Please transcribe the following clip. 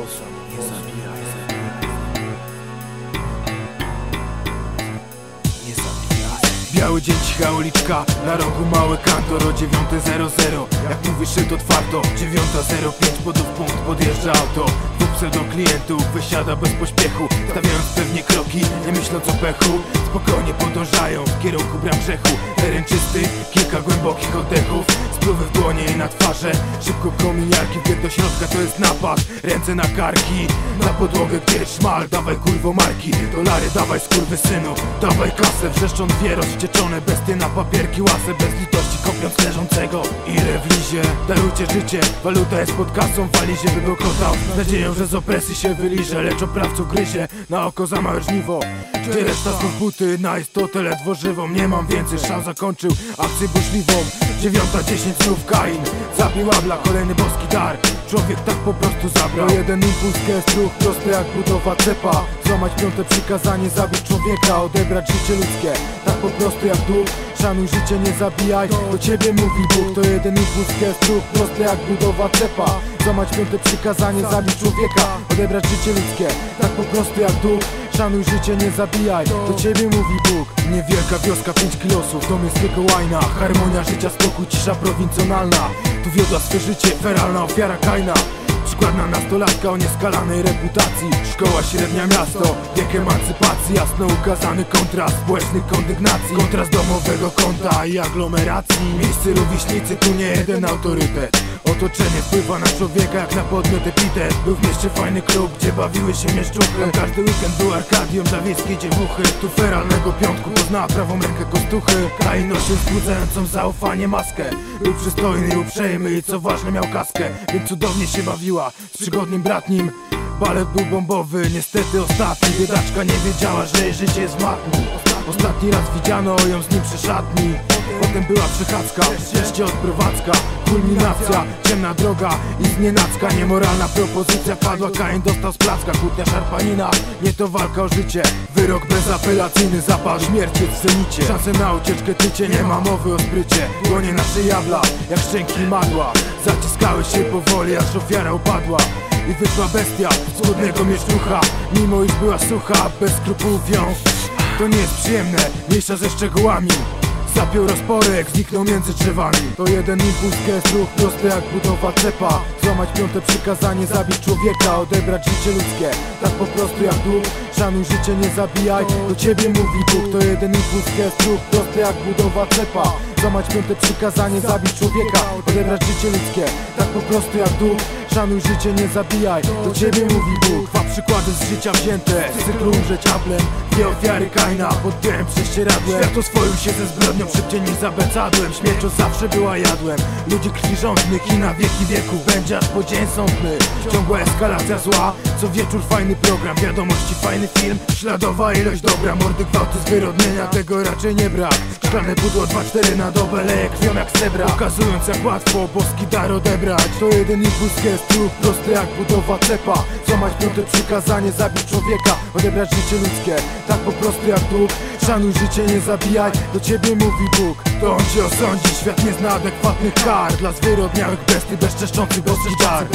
Nie zabijaj. Biały dzień, cicha uliczka, na rogu mały kantor o 9.00 Jak mówisz, to twardo 9.05, podów punkt, podjeżdża auto Pseudo klientów wysiada bez pośpiechu Stawiając pewnie kroki, nie myśląc o pechu. Spokojnie podążają w kierunku bram grzechu. Teren czysty, kilka głębokich oddechów. Spluwy w dłonie i na twarze Szybko kominiarki, wbieg do środka to jest napad. Ręce na karki, na podłogę gdzie szmal. Dawaj kurwo marki, dolary dawaj synu. Dawaj kasę, wrzeszczą dwie rozwścieczone bestie Na papierki łasę, bez litości kopiąc leżącego Ile wlizie, darujcie życie Waluta jest pod kasą, wali się by był kotał. Z nadzieją, że z opresji się wyliże Lecz oprawców gryzie, na oko za żniwo Gdzie reszta znów buty, na istotę ledwo żywą? Nie mam więcej szans, zakończył akcję burzliwą. Dziewiąta dziesięć znów Kain. Zabił Abla, kolejny boski dar. Człowiek tak po prostu zabrał. Jeden impuls, gest, ruch, prosty jak budowa cepa. Złamać piąte przykazanie, zabić człowieka. Odebrać życie ludzkie, tak po prostu jak duch. Szanuj życie, nie zabijaj, do ciebie mówi Bóg. To jeden impuls, gest, ruch, prosty jak budowa cepa Złamać piąte przykazanie, zabić człowieka. Odebrać życie ludzkie, tak po prostu jak duch Szanuj życie, nie zabijaj, do ciebie mówi Bóg. Niewielka wioska, pięć kilosów, dom jest łajna. Harmonia życia, spokój, cisza prowincjonalna. Tu wiodła swe życie, feralna ofiara Kaina Przykładna nastolatka o nieskalanej reputacji. Szkoła średnia miasto, wiek emancypacji. Jasno ukazany kontrast społecznych kondygnacji. Kontrast domowego konta i aglomeracji. Miejsce rówieśnicy, tu nie jeden autorytet. Otoczenie wpływa na człowieka jak na podmiot epitet. Był w mieście fajny klub, gdzie bawiły się mieszczuchy. Każdy weekend był arkadium dla wiejskiej dziewuchy Tu feralnego piątku poznała prawą rękę kostuchy. Kai nosił wzbudzającą zaufanie maskę. Był przystojny uprzejmy i co ważne miał kaskę. Więc cudownie się bawiła z przygodnym bratnim. Balet był bombowy, niestety ostatni. Biedaczka nie wiedziała, że jej życie jest matni Ostatni raz widziano ją z nim przy szatni. Potem była przechadzka, wreszcie odprowadzka. Kulminacja, ciemna droga i znienacka. Niemoralna propozycja padła, Kain dostał z placka. Kłótnia szarpanina, nie to walka o życie. Wyrok bezapelacyjny, zapal śmierci w zenicie Szanse na ucieczkę tycie, nie ma mowy o sprycie. Dłonie nasze jabla, jak szczęki madła Zaciskały się powoli, aż ofiara upadła i wyszła bestia z trudnego mieszczucha. Mimo iż była sucha, bez skrupułów ją To nie jest przyjemne, mniejsza ze szczegółami Zapiął rozporek, zniknął między drzewami. To jeden impuls, gest, ruch prosty jak budowa cepa Złamać piąte przykazanie, zabić człowieka Odebrać życie ludzkie, tak po prostu jak dług Szanuj życie, nie zabijaj, do ciebie mówi Bóg To jeden impuls, gest, ruch prosty jak budowa cepa Złamać piąte przykazanie, zabić człowieka Odebrać życie ludzkie, tak po prostu jak dług Szanuj życie, nie zabijaj, do ciebie mówi Bóg Dwa przykłady z życia wzięte, z cyklu umrzeć ablem Dwie ofiary Kaina, podpiąłem prześcieradłem Świat oswoił się ze zbrodnią szybciej niż zabecadłem Śmiercią zawsze była jadłem. Ludzi krwi rządnych i na wieki wieków Będzie aż po dzień sądny. Ciągła eskalacja zła, co wieczór fajny program. Wiadomości, fajny film, śladowa ilość dobra. Mordy gwałty z wyrodnienia, tego raczej nie brak. Szklane pudło 2-4 na dobę, leje krwią jak sebra Pokazując jak łatwo boski dar odebrać. To jeden impuls, gest, ruch, prosty jak budowa cepa Złamać piąte przykazanie, zabić człowieka Odebrać życie ludzkie, tak po prostu jak dług Szanuj życie, nie zabijaj, do ciebie mówi Bóg. To on cię osądzi, świat nie zna adekwatnych kar. Dla zwyrodniałych bestii, bezczeszczących boski dar